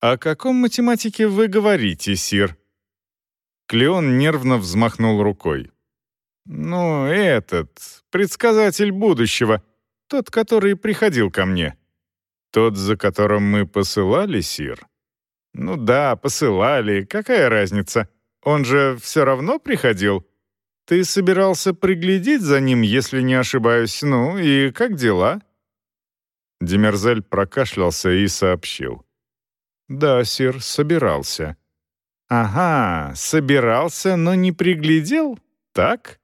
«О каком математике вы говорите, сир?» Клеон нервно взмахнул рукой. «Ну, этот, предсказатель будущего, тот, который приходил ко мне. Тот, за которым мы посылали, сир?» «Ну да, посылали, какая разница? Он же все равно приходил. Ты собирался приглядеть за ним, если не ошибаюсь, ну и как дела?» Демерзель прокашлялся и сообщил. «Да, сир, собирался». «Ага, собирался, но не приглядел? Так?»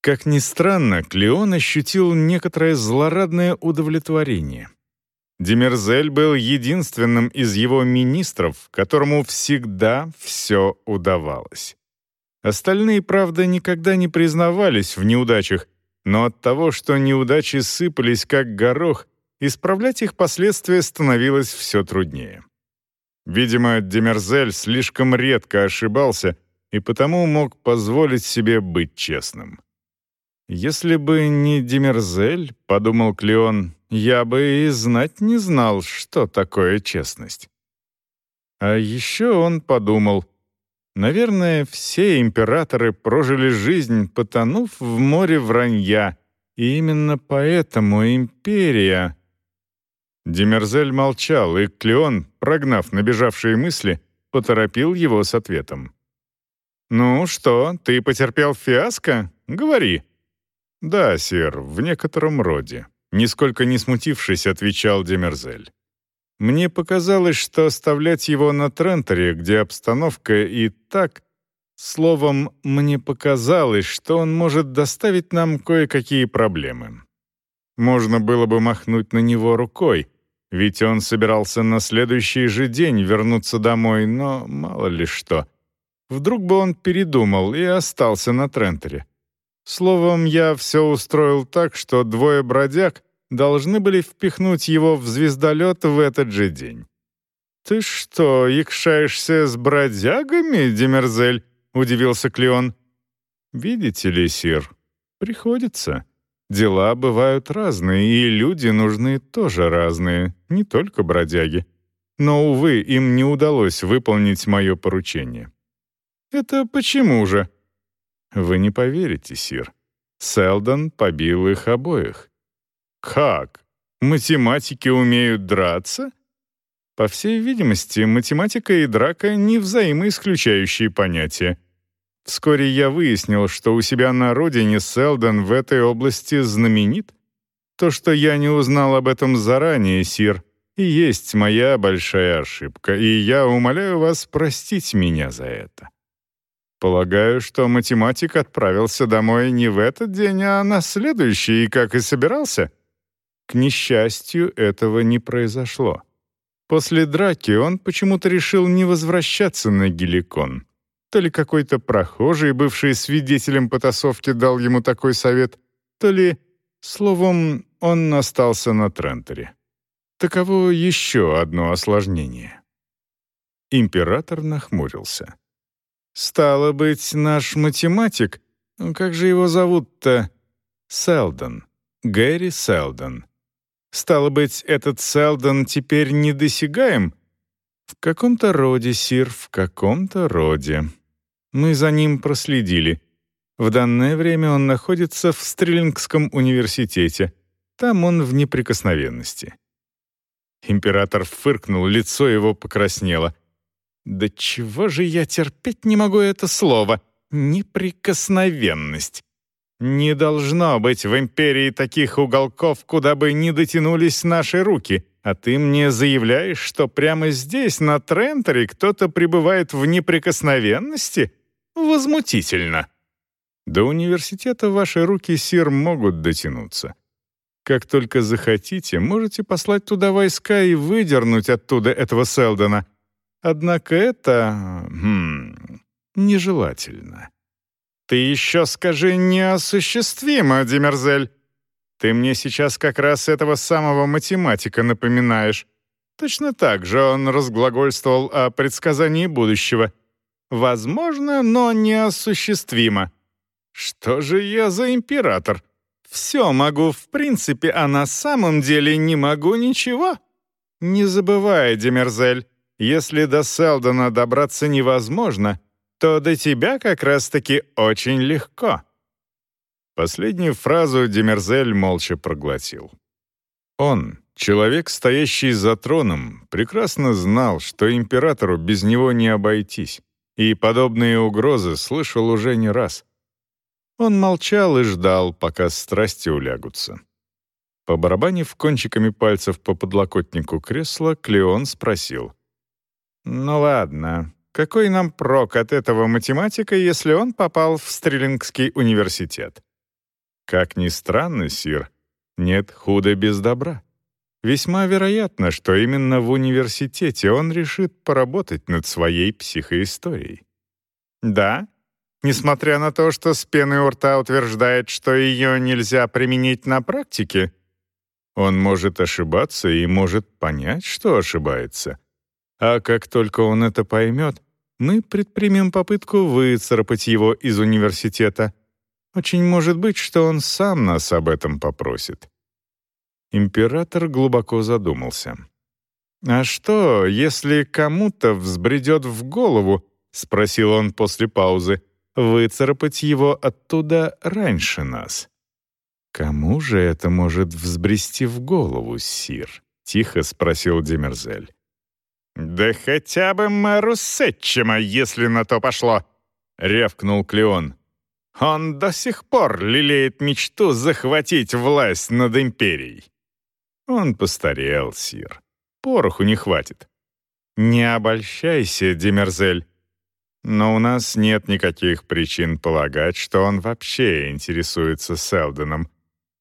Как ни странно, Клеон ощутил некоторое злорадное удовлетворение. Демерзель был единственным из его министров, которому всегда все удавалось. Остальные, правда, никогда не признавались в неудачах, но от того, что неудачи сыпались как горох, исправлять их последствия становилось все труднее. Видимо, Демерзель слишком редко ошибался и потому мог позволить себе быть честным. «Если бы не Демерзель, — подумал Клеон, — я бы и знать не знал, что такое честность». А еще он подумал, наверное, все императоры прожили жизнь, потонув в море вранья, и именно поэтому империя... Демерзель молчал, и Клеон, прогнав набежавшие мысли, поторопил его с ответом. «Ну что, ты потерпел фиаско? Говори». «Да, сир, в некотором роде», — нисколько не смутившись, отвечал Демерзель. «Мне показалось, что оставлять его на Тренторе, где обстановка и так...» Словом, мне показалось, что он может доставить нам кое-какие проблемы. Можно было бы махнуть на него рукой, ведь он собирался на следующий же день вернуться домой, но мало ли что. Вдруг бы он передумал и остался на Трентере. Словом, я все устроил так, что двое бродяг должны были впихнуть его в звездолет в этот же день. «Ты что, якшаешься с бродягами, Демерзель?» — удивился Клеон. «Видите ли, сир, приходится. Дела бывают разные, и люди нужны тоже разные, не только бродяги. Но, увы, им не удалось выполнить мое поручение». «Это почему же?» Вы не поверите, сир. Селдон побил их обоих. Как? Математики умеют драться? По всей видимости, математика и драка — не взаимоисключающие понятия. Вскоре я выяснил, что у себя на родине Селдон в этой области знаменит. То, что я не узнал об этом заранее, сир, и есть моя большая ошибка, и я умоляю вас простить меня за это. Полагаю, что математик отправился домой не в этот день, а на следующий, как и собирался. К несчастью, этого не произошло. После драки он почему-то решил не возвращаться на Геликон. То ли какой-то прохожий, бывший свидетелем потасовки, дал ему такой совет, то ли, словом, он остался на Трентере. Таково еще одно осложнение. Император нахмурился. «Стало быть, наш математик, как же его зовут-то? Селдон. Гэри Селдон. Стало быть, этот Селдон теперь недосягаем? В каком-то роде, Сир, в каком-то роде. Мы за ним проследили. В данное время он находится в Стрелингском университете. Там он в неприкосновенности. Император фыркнул, лицо его покраснело. «Да чего же я терпеть не могу это слово? Неприкосновенность. Не должно быть в империи таких уголков, куда бы не дотянулись наши руки, а ты мне заявляешь, что прямо здесь, на Тренторе, кто-то пребывает в неприкосновенности? Возмутительно. До университета ваши руки, сир, могут дотянуться. Как только захотите, можете послать туда войска и выдернуть оттуда этого Селдона. Однако это... Хм, нежелательно. «Ты еще скажи неосуществимо, Демерзель. Ты мне сейчас как раз этого самого математика напоминаешь. Точно так же он разглагольствовал о предсказании будущего. Возможно, но неосуществимо. Что же я за император? Все могу в принципе, а на самом деле не могу ничего. Не забывай, Демерзель, если до Селдона добраться невозможно — то до тебя как раз-таки очень легко». Последнюю фразу Демерзель молча проглотил. Он, человек, стоящий за троном, прекрасно знал, что императору без него не обойтись, и подобные угрозы слышал уже не раз. Он молчал и ждал, пока страсти улягутся. Побарабанив кончиками пальцев по подлокотнику кресла, Клеон спросил. «Ну ладно, какой нам прок от этого математика, если он попал в Стрелингский университет? Как ни странно, Сир, нет худа без добра. Весьма вероятно, что именно в университете он решит поработать над своей психоисторией. Да, несмотря на то, что с пены у рта утверждает, что ее нельзя применить на практике, он может ошибаться и может понять, что ошибается — а как только он это поймет, мы предпримем попытку выцарапать его из университета. Очень может быть, что он сам нас об этом попросит». Император глубоко задумался. «А что, если кому-то взбредет в голову, — спросил он после паузы, — выцарапать его оттуда раньше нас?» «Кому же это может взбрести в голову, Сир?» — тихо спросил Демерзель. «Да хотя бы мэру Сетчема, если на то пошло!» — рявкнул Клеон. «Он до сих пор лелеет мечту захватить власть над империей». Он постарел, Сир. Пороху не хватит. Не обольщайся, Демерзель. Но у нас нет никаких причин полагать, что он вообще интересуется Селдоном.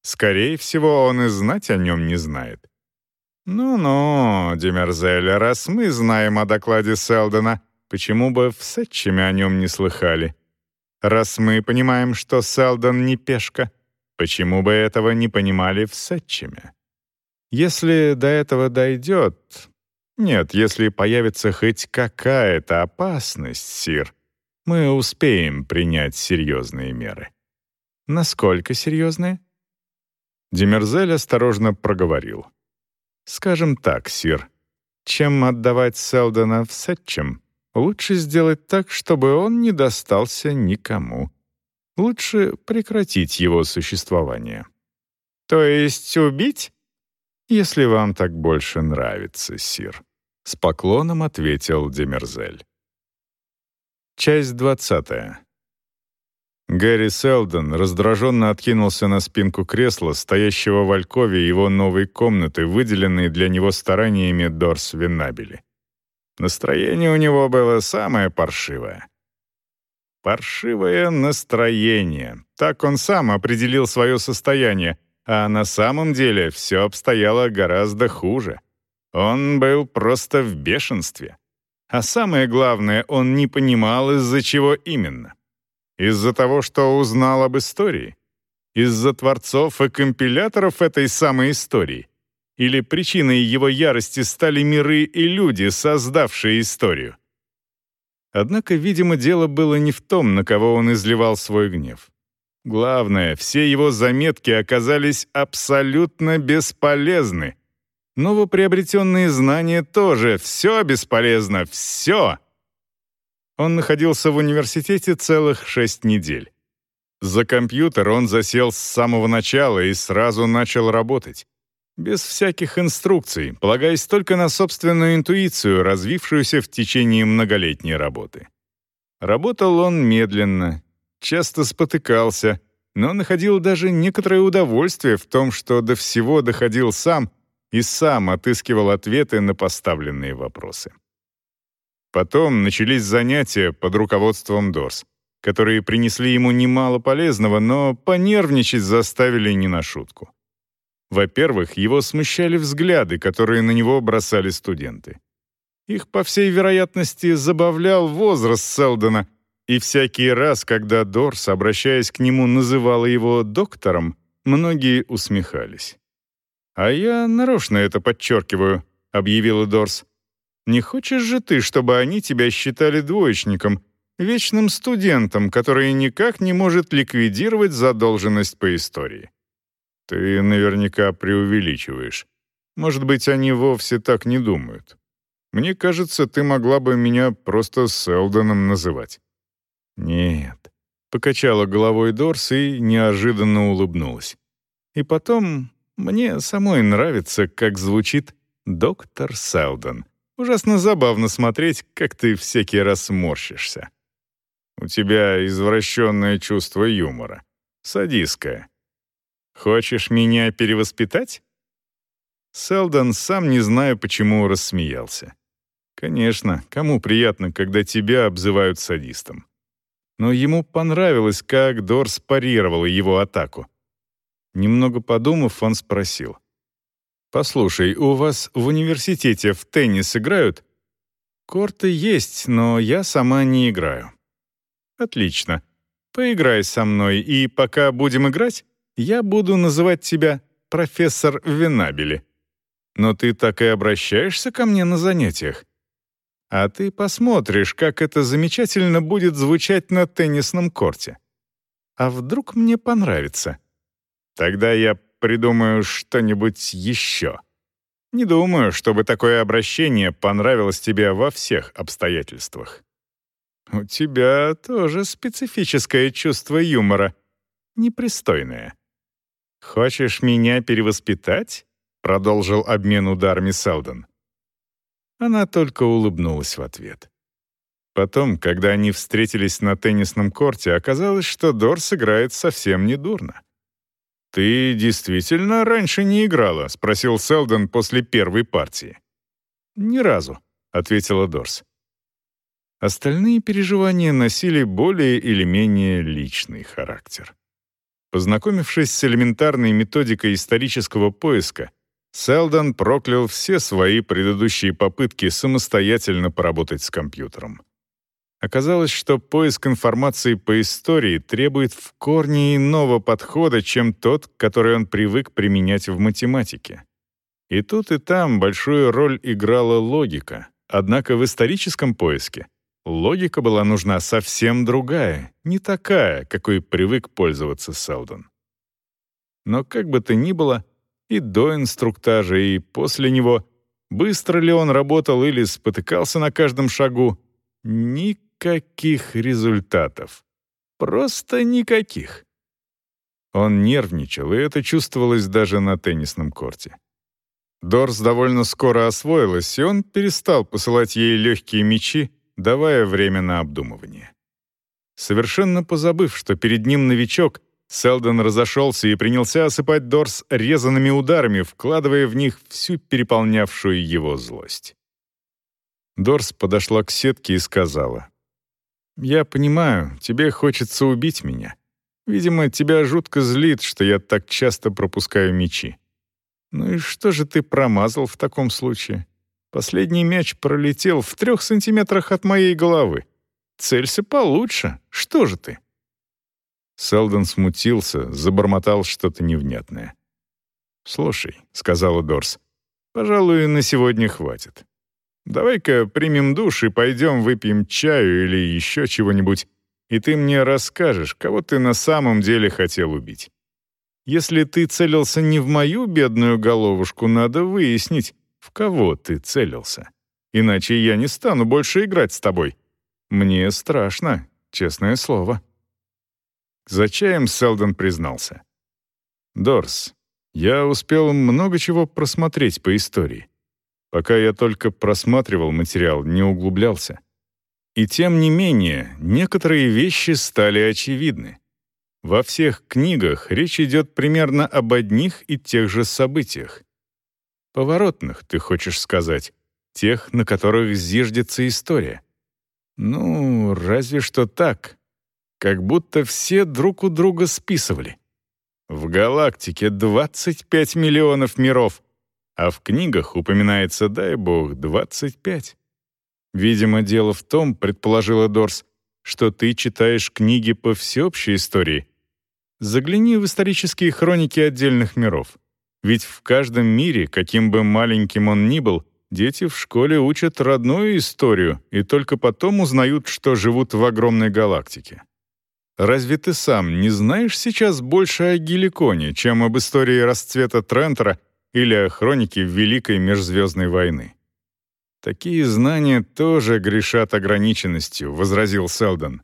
Скорее всего, он и знать о нем не знает. «Ну-ну, Демерзель, раз мы знаем о докладе Селдона, почему бы в Сетчеме о нем не слыхали? Раз мы понимаем, что Селдон не пешка, почему бы этого не понимали в Сетчеме? Если до этого дойдет... Нет, если появится хоть какая-то опасность, Сир, мы успеем принять серьезные меры». «Насколько серьезные?» Демерзель осторожно проговорил. Скажем так, сир, чем отдавать Селдона в Сетчем, лучше сделать так, чтобы он не достался никому. Лучше прекратить его существование. То есть убить? Если вам так больше нравится, сир. С поклоном ответил Демерзель. Часть двадцатая. Гэри Селдон раздраженно откинулся на спинку кресла, стоящего в алькове его новой комнаты, выделенной для него стараниями Дорс Винабели. Настроение у него было самое паршивое. Паршивое настроение. Так он сам определил свое состояние, а на самом деле все обстояло гораздо хуже. Он был просто в бешенстве. А самое главное, он не понимал, из-за чего именно. Из-за того, что узнал об истории? Из-за творцов и компиляторов этой самой истории? Или причиной его ярости стали миры и люди, создавшие историю? Однако, видимо, дело было не в том, на кого он изливал свой гнев. Главное, все его заметки оказались абсолютно бесполезны. Новоприобретенные знания тоже. Все бесполезно, все. Он находился в университете целых шесть недель. За компьютер он засел с самого начала и сразу начал работать. Без всяких инструкций, полагаясь только на собственную интуицию, развившуюся в течение многолетней работы. Работал он медленно, часто спотыкался, но находил даже некоторое удовольствие в том, что до всего доходил сам и сам отыскивал ответы на поставленные вопросы. Потом начались занятия под руководством Дорс, которые принесли ему немало полезного, но понервничать заставили не на шутку. Во-первых, его смущали взгляды, которые на него бросали студенты. Их, по всей вероятности, забавлял возраст Селдона, и всякий раз, когда Дорс, обращаясь к нему, называла его доктором, многие усмехались. «А я нарочно это подчеркиваю», — объявила Дорс. «Не хочешь же ты, чтобы они тебя считали двоечником, вечным студентом, который никак не может ликвидировать задолженность по истории?» «Ты наверняка преувеличиваешь. Может быть, они вовсе так не думают. Мне кажется, ты могла бы меня просто Селдоном называть». «Нет», — покачала головой Дорс и неожиданно улыбнулась. «И потом, мне самой нравится, как звучит «доктор Селдон». Ужасно забавно смотреть, как ты всякий раз морщишься. У тебя извращенное чувство юмора. Садистское. Хочешь меня перевоспитать?» Селдон, сам не знаю, почему рассмеялся. Конечно, кому приятно, когда тебя обзывают садистом. Но ему понравилось, как Дорс парировала его атаку. Немного подумав, он спросил. «Послушай, у вас в университете в теннис играют?» «Корты есть, но я сама не играю». «Отлично. Поиграй со мной, и пока будем играть, я буду называть тебя профессор Венабели. Но ты так и обращаешься ко мне на занятиях. А ты посмотришь, как это замечательно будет звучать на теннисном корте. А вдруг мне понравится? Тогда я придумаю что-нибудь еще. Не думаю, чтобы такое обращение понравилось тебе во всех обстоятельствах. У тебя тоже специфическое чувство юмора. Непристойное. «Хочешь меня перевоспитать?» — продолжил обмен ударами Селдон. Она только улыбнулась в ответ. Потом, когда они встретились на теннисном корте, оказалось, что Дорс играет совсем недурно. «Ты действительно раньше не играла?» — спросил Селдон после первой партии. «Ни разу», — ответила Дорс. Остальные переживания носили более или менее личный характер. Познакомившись с элементарной методикой исторического поиска, Селдон проклял все свои предыдущие попытки самостоятельно поработать с компьютером. Оказалось, что поиск информации по истории требует в корне иного подхода, чем тот, который он привык применять в математике. И тут и там большую роль играла логика, однако в историческом поиске логика была нужна совсем другая, не такая, какой привык пользоваться Селдон. Но как бы то ни было, и до инструктажа, и после него, быстро ли он работал или спотыкался на каждом шагу, никаких результатов. Просто никаких. Он нервничал, и это чувствовалось даже на теннисном корте. Дорс довольно скоро освоилась, и он перестал посылать ей легкие мячи, давая время на обдумывание. Совершенно позабыв, что перед ним новичок, Селдон разошелся и принялся осыпать Дорс резанными ударами, вкладывая в них всю переполнявшую его злость. Дорс подошла к сетке и сказала, «Я понимаю, тебе хочется убить меня. Видимо, тебя жутко злит, что я так часто пропускаю мячи. Ну и что же ты промазал в таком случае? Последний мяч пролетел в трех сантиметрах от моей головы. Целься получше. Что же ты?» Селдон смутился, забормотал что-то невнятное. «Слушай», — сказала Дорс, — «пожалуй, на сегодня хватит. Давай-ка примем душ и пойдем выпьем чаю или еще чего-нибудь. и ты мне расскажешь, кого ты на самом деле хотел убить. Если ты целился не в мою бедную головушку, надо выяснить, в кого ты целился. Иначе я не стану больше играть с тобой. Мне страшно, честное слово». За чаем Селдон признался. «Дорс, я успел много чего просмотреть по истории. Пока я только просматривал материал, не углублялся. И тем не менее, некоторые вещи стали очевидны. Во всех книгах речь идет примерно об одних и тех же событиях. Поворотных, ты хочешь сказать, тех, на которых зиждется история. Ну, разве что так. Как будто все друг у друга списывали. В галактике 25 миллионов миров, а в книгах упоминается, дай бог, 25. Видимо, дело в том, предположила Дорс, что ты читаешь книги по всеобщей истории. Загляни в исторические хроники отдельных миров. Ведь в каждом мире, каким бы маленьким он ни был, дети в школе учат родную историю и только потом узнают, что живут в огромной галактике. Разве ты сам не знаешь сейчас больше о Геликоне, чем об истории расцвета Трентера или о хронике Великой Межзвездной войны? «Такие знания тоже грешат ограниченностью», — возразил Селдон.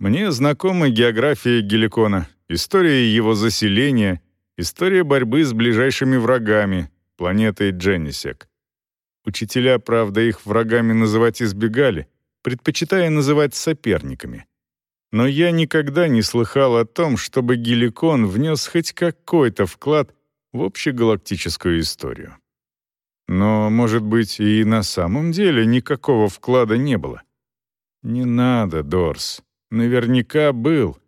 «Мне знакома география Геликона, история его заселения, история борьбы с ближайшими врагами, планетой Дженнисек. Учителя, правда, их врагами называть избегали, предпочитая называть соперниками. Но я никогда не слыхал о том, чтобы Геликон внес хоть какой-то вклад в общегалактическую историю. Но, может быть, и на самом деле никакого вклада не было. Не надо, Дорс. Наверняка был.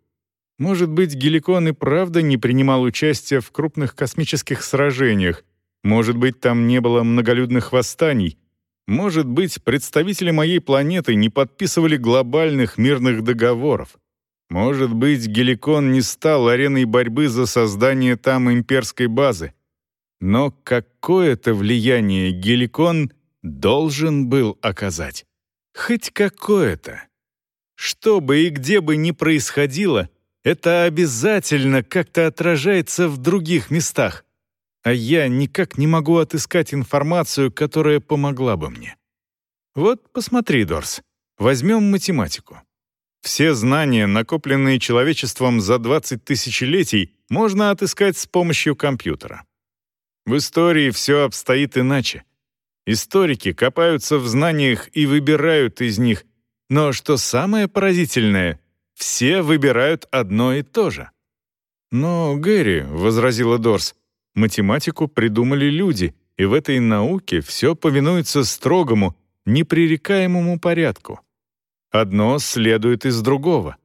Может быть, Геликон и правда не принимал участия в крупных космических сражениях. Может быть, там не было многолюдных восстаний. Может быть, представители моей планеты не подписывали глобальных мирных договоров. Может быть, Геликон не стал ареной борьбы за создание там имперской базы. Но какое-то влияние Геликон должен был оказать. Хоть какое-то. Что бы и где бы ни происходило, это обязательно как-то отражается в других местах. А я никак не могу отыскать информацию, которая помогла бы мне. Вот посмотри, Дорс. Возьмем математику. Все знания, накопленные человечеством за 20 тысячелетий, можно отыскать с помощью компьютера. В истории все обстоит иначе. Историки копаются в знаниях и выбирают из них, но что самое поразительное, все выбирают одно и то же. «Но, Гэри», — возразила Дорс, — «математику придумали люди, и в этой науке все повинуется строгому, непререкаемому порядку. Одно следует из другого.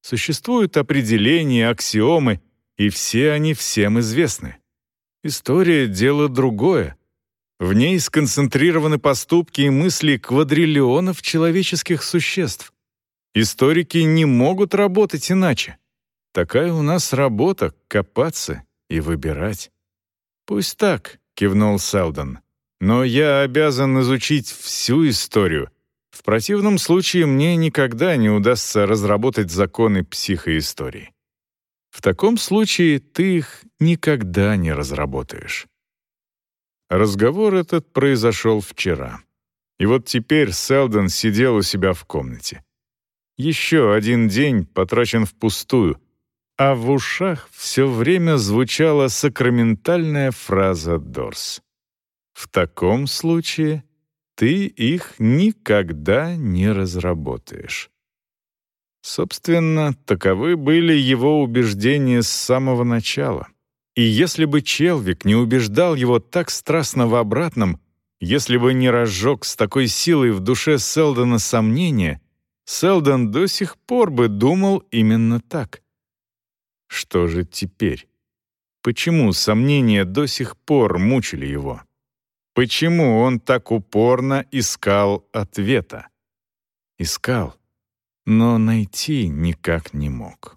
Существуют определения, аксиомы, и все они всем известны. История — дело другое. В ней сконцентрированы поступки и мысли квадриллионов человеческих существ. Историки не могут работать иначе. Такая у нас работа — копаться и выбирать. «Пусть так», — кивнул Селдон. «Но я обязан изучить всю историю. В противном случае мне никогда не удастся разработать законы психоистории». В таком случае ты их никогда не разработаешь. Разговор этот произошел вчера. И вот теперь Селдон сидел у себя в комнате. Еще один день потрачен впустую, а в ушах все время звучала сакраментальная фраза Дорс. «В таком случае ты их никогда не разработаешь». Собственно, таковы были его убеждения с самого начала. И если бы Челвик не убеждал его так страстно в обратном, если бы не разжег с такой силой в душе Селдона сомнения, Селдон до сих пор бы думал именно так. Что же теперь? Почему сомнения до сих пор мучили его? Почему он так упорно искал ответа? Искал но найти никак не мог.